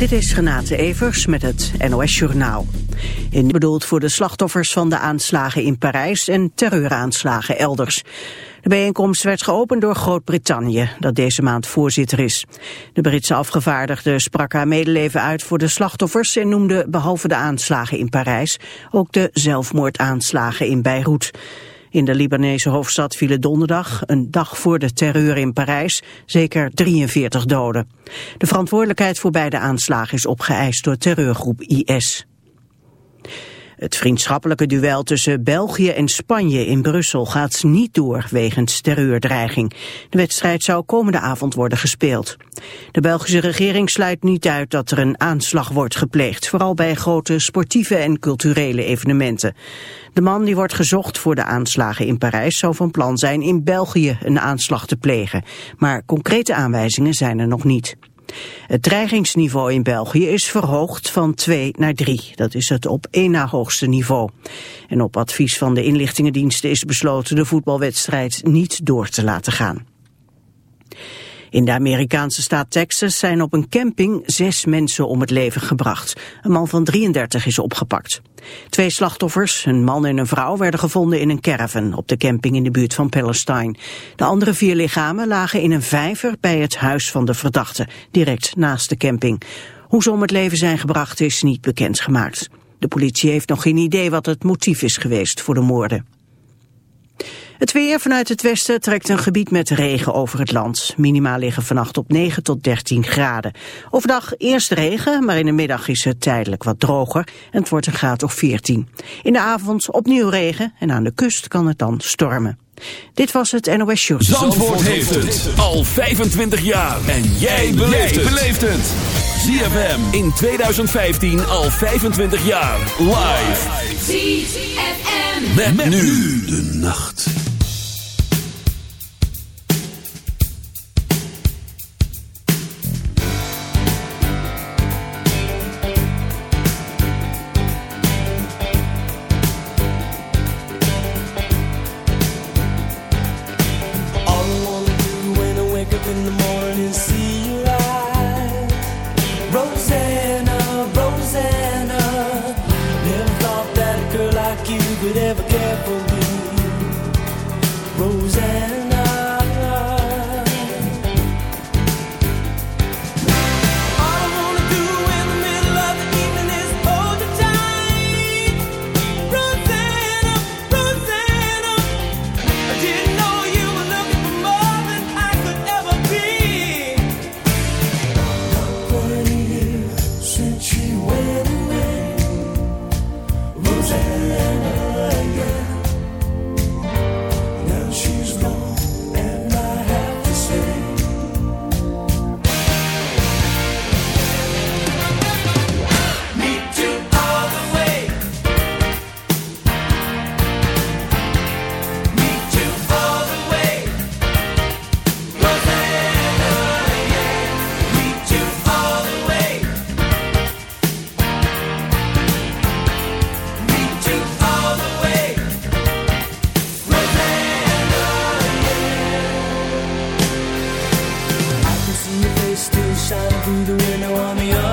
Dit is Renate Evers met het NOS Journaal. In bedoeld voor de slachtoffers van de aanslagen in Parijs en terreuraanslagen elders. De bijeenkomst werd geopend door Groot-Brittannië, dat deze maand voorzitter is. De Britse afgevaardigde sprak haar medeleven uit voor de slachtoffers... en noemde behalve de aanslagen in Parijs ook de zelfmoordaanslagen in Beirut. In de Libanese hoofdstad vielen donderdag, een dag voor de terreur in Parijs, zeker 43 doden. De verantwoordelijkheid voor beide aanslagen is opgeëist door terreurgroep IS. Het vriendschappelijke duel tussen België en Spanje in Brussel gaat niet door wegens terreurdreiging. De wedstrijd zou komende avond worden gespeeld. De Belgische regering sluit niet uit dat er een aanslag wordt gepleegd, vooral bij grote sportieve en culturele evenementen. De man die wordt gezocht voor de aanslagen in Parijs zou van plan zijn in België een aanslag te plegen. Maar concrete aanwijzingen zijn er nog niet. Het dreigingsniveau in België is verhoogd van 2 naar 3. Dat is het op één na hoogste niveau. En op advies van de inlichtingendiensten is besloten de voetbalwedstrijd niet door te laten gaan. In de Amerikaanse staat Texas zijn op een camping zes mensen om het leven gebracht. Een man van 33 is opgepakt. Twee slachtoffers, een man en een vrouw, werden gevonden in een caravan op de camping in de buurt van Palestine. De andere vier lichamen lagen in een vijver bij het huis van de verdachte, direct naast de camping. Hoe ze om het leven zijn gebracht is niet bekendgemaakt. De politie heeft nog geen idee wat het motief is geweest voor de moorden. Het weer vanuit het westen trekt een gebied met regen over het land. Minima liggen vannacht op 9 tot 13 graden. Overdag eerst regen, maar in de middag is het tijdelijk wat droger. En het wordt een graad of 14. In de avond opnieuw regen en aan de kust kan het dan stormen. Dit was het NOS Show. Zandvoort, Zandvoort heeft het al 25 jaar. En jij beleeft het. ZFM in 2015 al 25 jaar. Live. ZFM. met nu de nacht. me up.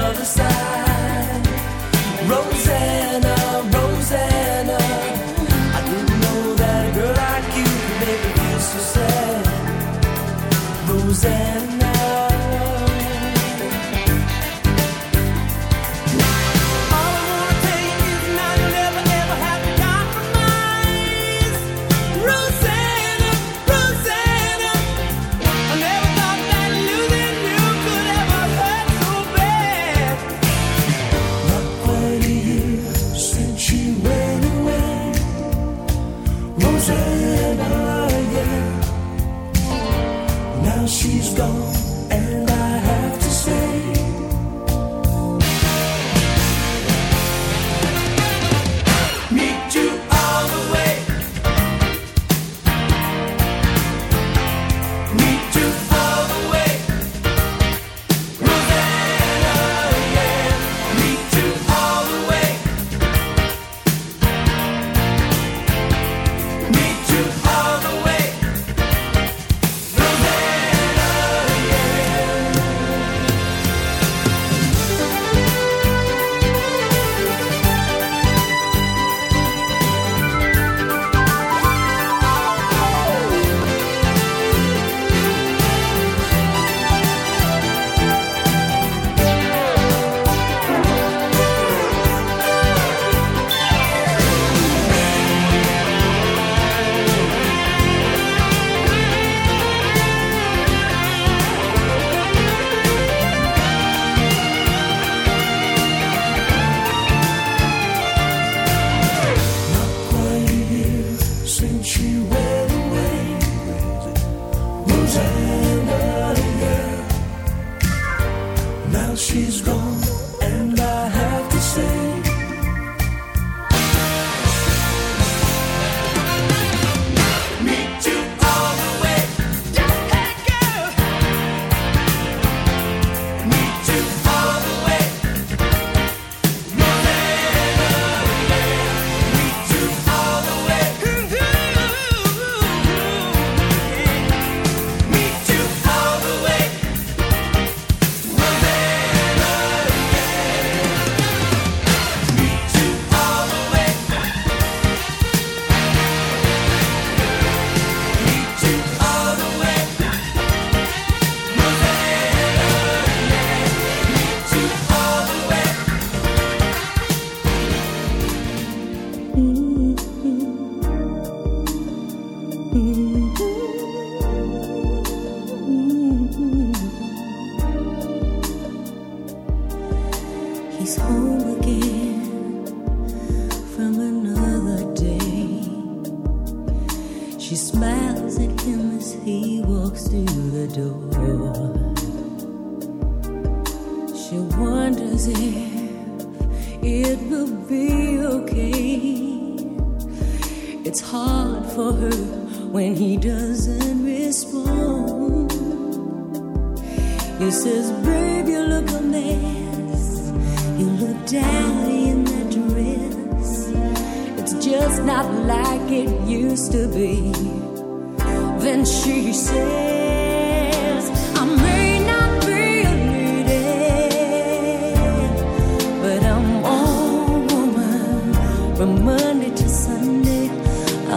she was.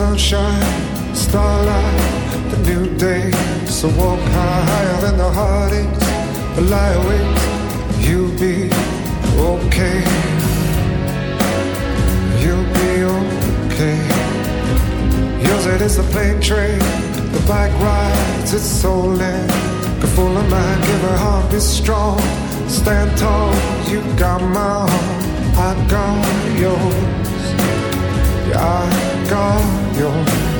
sunshine, starlight, the new day. So walk higher than the heartaches, but lie awake, you'll be okay. You'll be okay. Yours it is a plane train, the bike rides its soul in. Go full of mind, give her heart, be strong. Stand tall, you got my heart, I got yours. Yeah, I got yours.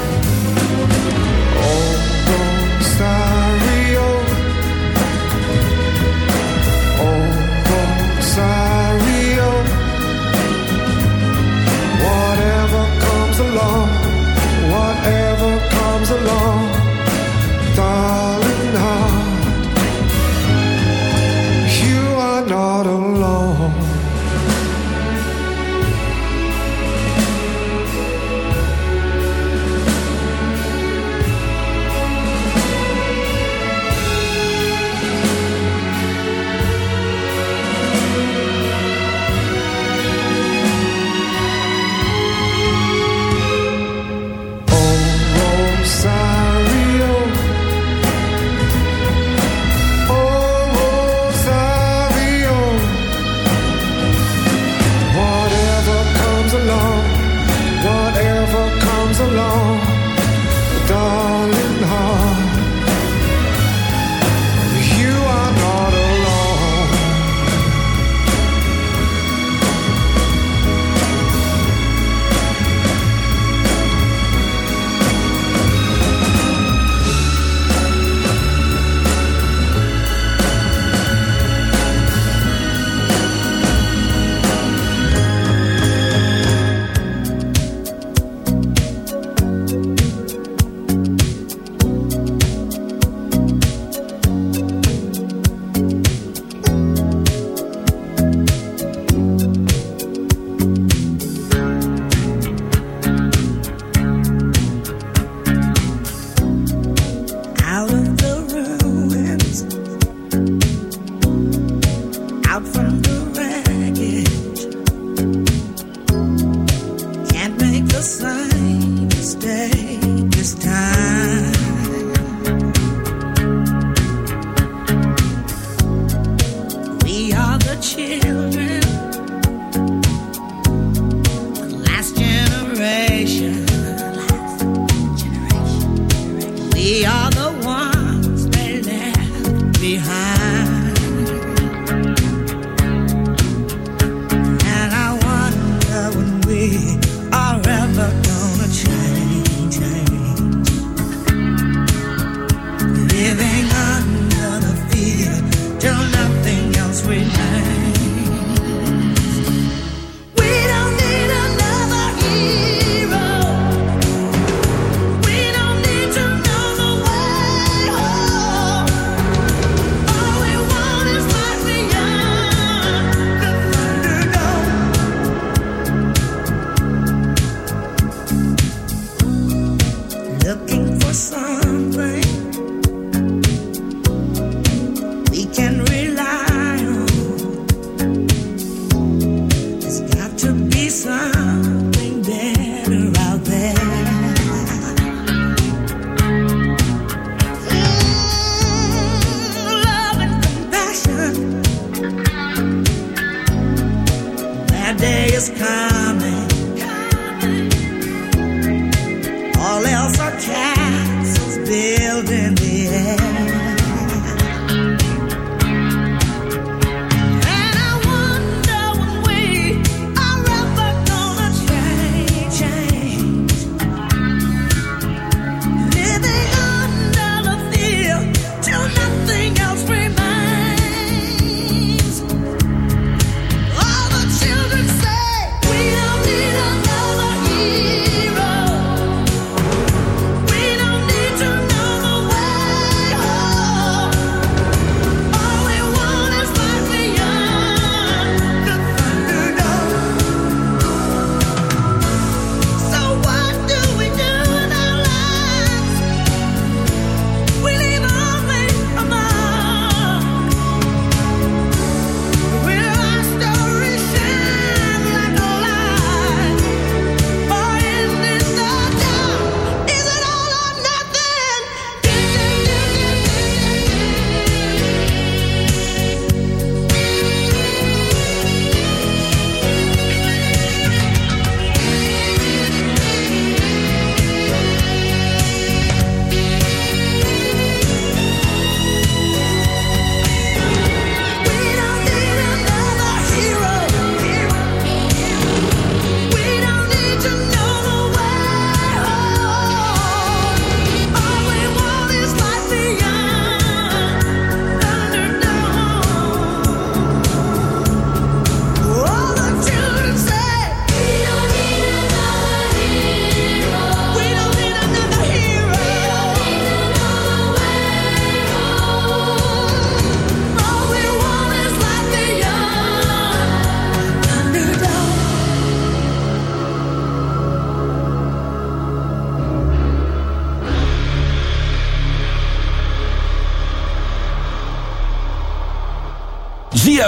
Same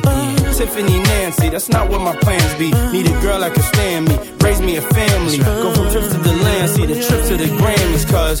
Fancy. Tiffany Nancy, that's not what my plans be. Need a girl that can stand me, raise me a family. Go from trips to the land, see the trip to the Grammys. Cause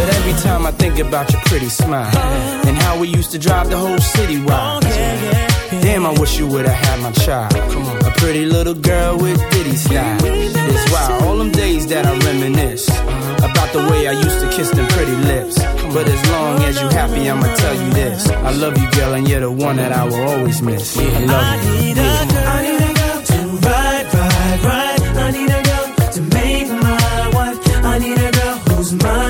But every time I think about your pretty smile and how we used to drive the whole city wild. Damn, I wish you would've had my child. Come on, A pretty little girl with ditty style. It's wild, all them days that I reminisce about the way I used to kiss them pretty lips. But as long as you happy, I'ma tell you this: I love you, girl, and you're the one that I will always miss. I love you. I need a girl to ride, ride, ride. I need a girl to make my wife. I need a girl who's mine.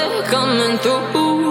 coming through.